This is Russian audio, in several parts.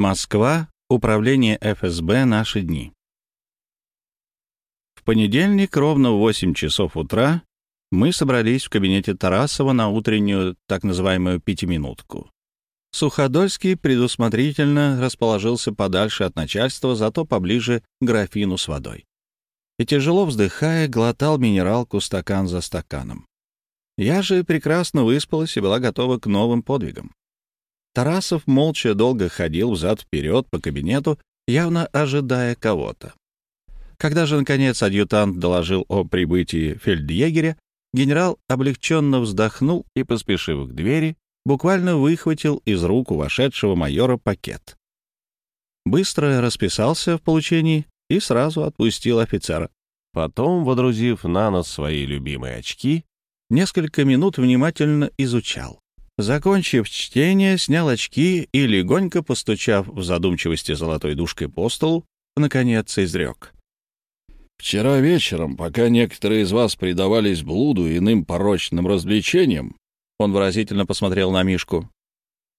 Москва. Управление ФСБ «Наши дни». В понедельник ровно в 8 часов утра мы собрались в кабинете Тарасова на утреннюю так называемую пятиминутку. Суходольский предусмотрительно расположился подальше от начальства, зато поближе к графину с водой. И тяжело вздыхая, глотал минералку стакан за стаканом. Я же прекрасно выспалась и была готова к новым подвигам. Тарасов молча долго ходил взад-вперед по кабинету, явно ожидая кого-то. Когда же, наконец, адъютант доложил о прибытии фельдъегеря, генерал облегченно вздохнул и, поспешив к двери, буквально выхватил из рук у вошедшего майора пакет. Быстро расписался в получении и сразу отпустил офицера. Потом, водрузив на нос свои любимые очки, несколько минут внимательно изучал. Закончив чтение, снял очки и, легонько постучав в задумчивости золотой дужкой по столу, наконец изрек. «Вчера вечером, пока некоторые из вас предавались блуду и иным порочным развлечениям, он выразительно посмотрел на Мишку,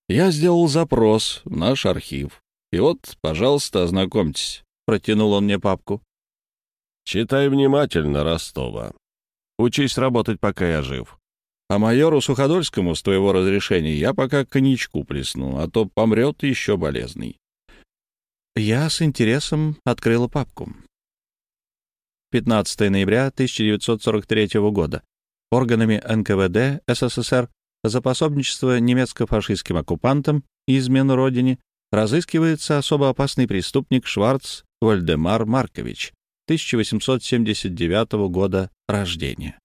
я сделал запрос в наш архив. И вот, пожалуйста, ознакомьтесь. Протянул он мне папку. Читай внимательно, Ростова. Учись работать, пока я жив. А майору Суходольскому, с твоего разрешения, я пока коньячку плесну, а то помрет еще болезный. Я с интересом открыла папку. 15 ноября 1943 года. Органами НКВД СССР за пособничество немецко-фашистским оккупантам и измену родине разыскивается особо опасный преступник Шварц Вальдемар Маркович, 1879 года рождения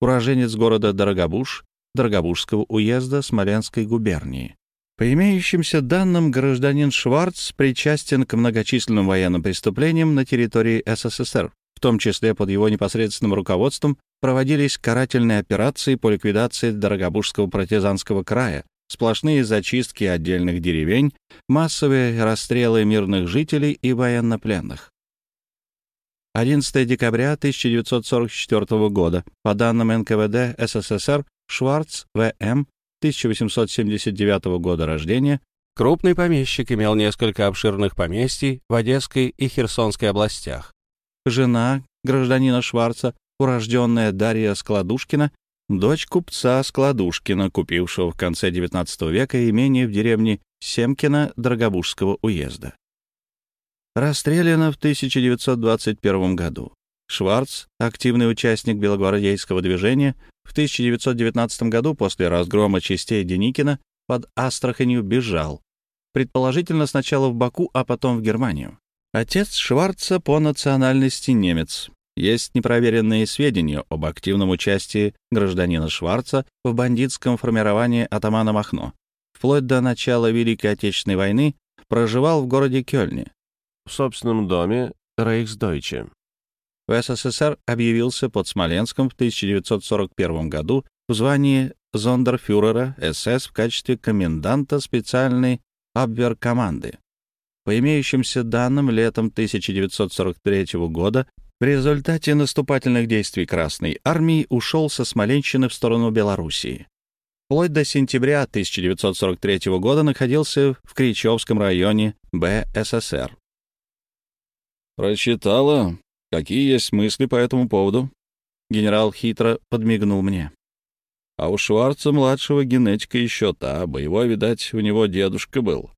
уроженец города Дорогобуж, Дорогобужского уезда Смоленской губернии. По имеющимся данным, гражданин Шварц причастен к многочисленным военным преступлениям на территории СССР. В том числе под его непосредственным руководством проводились карательные операции по ликвидации Дорогобужского партизанского края, сплошные зачистки отдельных деревень, массовые расстрелы мирных жителей и военнопленных. 11 декабря 1944 года. По данным НКВД СССР, Шварц В.М., 1879 года рождения, крупный помещик, имел несколько обширных поместий в Одесской и Херсонской областях. Жена гражданина Шварца, урожденная Дарья Складушкина, дочь купца Складушкина, купившего в конце XIX века имение в деревне Семкино Драгобужского уезда расстреляна в 1921 году. Шварц, активный участник белогвардейского движения, в 1919 году после разгрома частей Деникина под Астраханью бежал, предположительно сначала в Баку, а потом в Германию. Отец Шварца по национальности немец. Есть непроверенные сведения об активном участии гражданина Шварца в бандитском формировании атамана Махно. Вплоть до начала Великой Отечественной войны проживал в городе Кёльне в собственном доме Рейхсдойче. В СССР объявился под Смоленском в 1941 году в звании зондерфюрера СС в качестве коменданта специальной Абверкоманды. По имеющимся данным, летом 1943 года в результате наступательных действий Красной Армии ушел со Смоленщины в сторону Белоруссии. Вплоть до сентября 1943 года находился в Кричевском районе БССР. «Прочитала? Какие есть мысли по этому поводу?» Генерал хитро подмигнул мне. «А у Шварца-младшего генетика еще та, боевой, видать, у него дедушка был».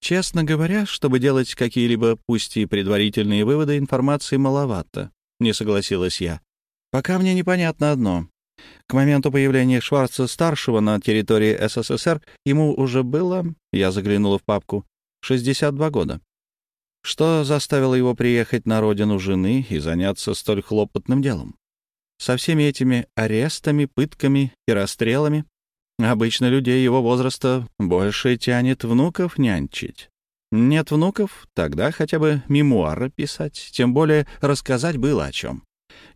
Честно говоря, чтобы делать какие-либо, пусть и предварительные выводы, информации маловато, не согласилась я. Пока мне непонятно одно. К моменту появления Шварца-старшего на территории СССР ему уже было, я заглянула в папку, 62 года. Что заставило его приехать на родину жены и заняться столь хлопотным делом? Со всеми этими арестами, пытками и расстрелами обычно людей его возраста больше тянет внуков нянчить. Нет внуков, тогда хотя бы мемуары писать, тем более рассказать было о чем.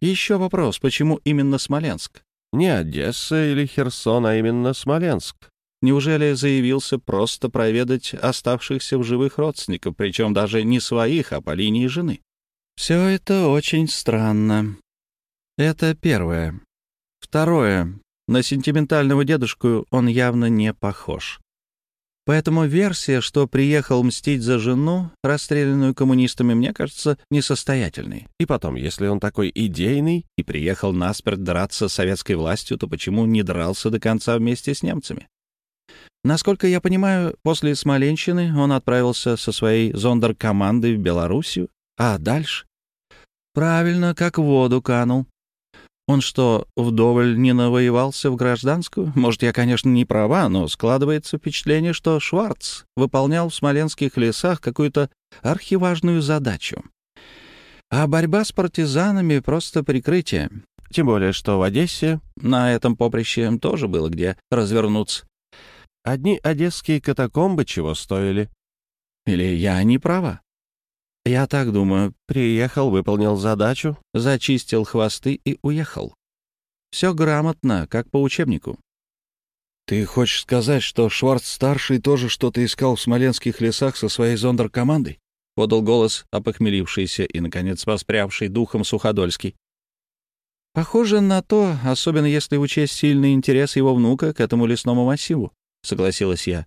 Еще вопрос, почему именно Смоленск? Не Одесса или Херсон, а именно Смоленск. Неужели заявился просто проведать оставшихся в живых родственников, причем даже не своих, а по линии жены? Все это очень странно. Это первое. Второе. На сентиментального дедушку он явно не похож. Поэтому версия, что приехал мстить за жену, расстрелянную коммунистами, мне кажется несостоятельной. И потом, если он такой идейный и приехал насперть драться с советской властью, то почему не дрался до конца вместе с немцами? Насколько я понимаю, после Смоленщины он отправился со своей зондеркомандой в Белоруссию, а дальше? Правильно, как в воду канул. Он что, вдоволь не навоевался в гражданскую? Может, я, конечно, не права, но складывается впечатление, что Шварц выполнял в смоленских лесах какую-то архиважную задачу. А борьба с партизанами — просто прикрытие. Тем более, что в Одессе на этом поприще тоже было где развернуться. Одни одесские катакомбы чего стоили. Или я не права? Я так думаю. Приехал, выполнил задачу, зачистил хвосты и уехал. Все грамотно, как по учебнику. Ты хочешь сказать, что Шварц-старший тоже что-то искал в смоленских лесах со своей зондеркомандой? Подал голос опохмелившийся и, наконец, воспрявший духом Суходольский. Похоже на то, особенно если учесть сильный интерес его внука к этому лесному массиву, согласилась я.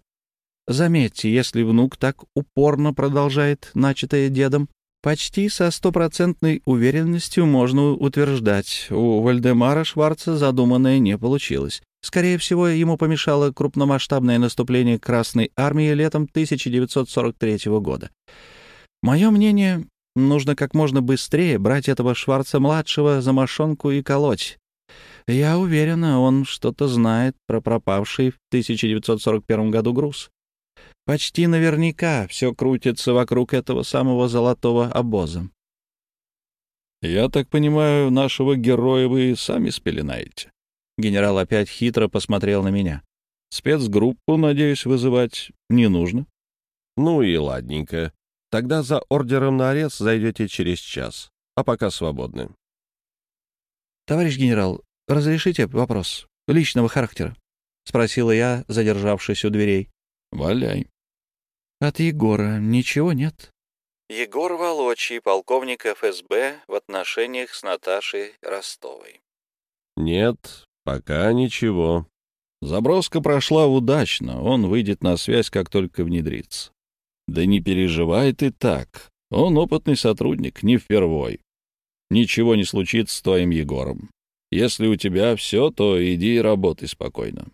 Заметьте, если внук так упорно продолжает начатое дедом, почти со стопроцентной уверенностью можно утверждать, у Вальдемара Шварца задуманное не получилось. Скорее всего, ему помешало крупномасштабное наступление Красной Армии летом 1943 года. Мое мнение, нужно как можно быстрее брать этого Шварца-младшего за мошонку и колоть. Я уверена, он что-то знает про пропавший в 1941 году груз. Почти наверняка все крутится вокруг этого самого золотого обоза. «Я так понимаю, нашего героя вы сами спеленаете?» Генерал опять хитро посмотрел на меня. «Спецгруппу, надеюсь, вызывать не нужно?» «Ну и ладненько. Тогда за ордером на арест зайдете через час, а пока свободны». «Товарищ генерал, разрешите вопрос личного характера?» — спросила я, задержавшись у дверей. «Валяй». От Егора ничего нет? Егор Волочий, полковник ФСБ в отношениях с Наташей Ростовой. Нет, пока ничего. Заброска прошла удачно, он выйдет на связь, как только внедрится. Да не переживай ты так, он опытный сотрудник, не впервой. Ничего не случится с твоим Егором. Если у тебя все, то иди и работай спокойно.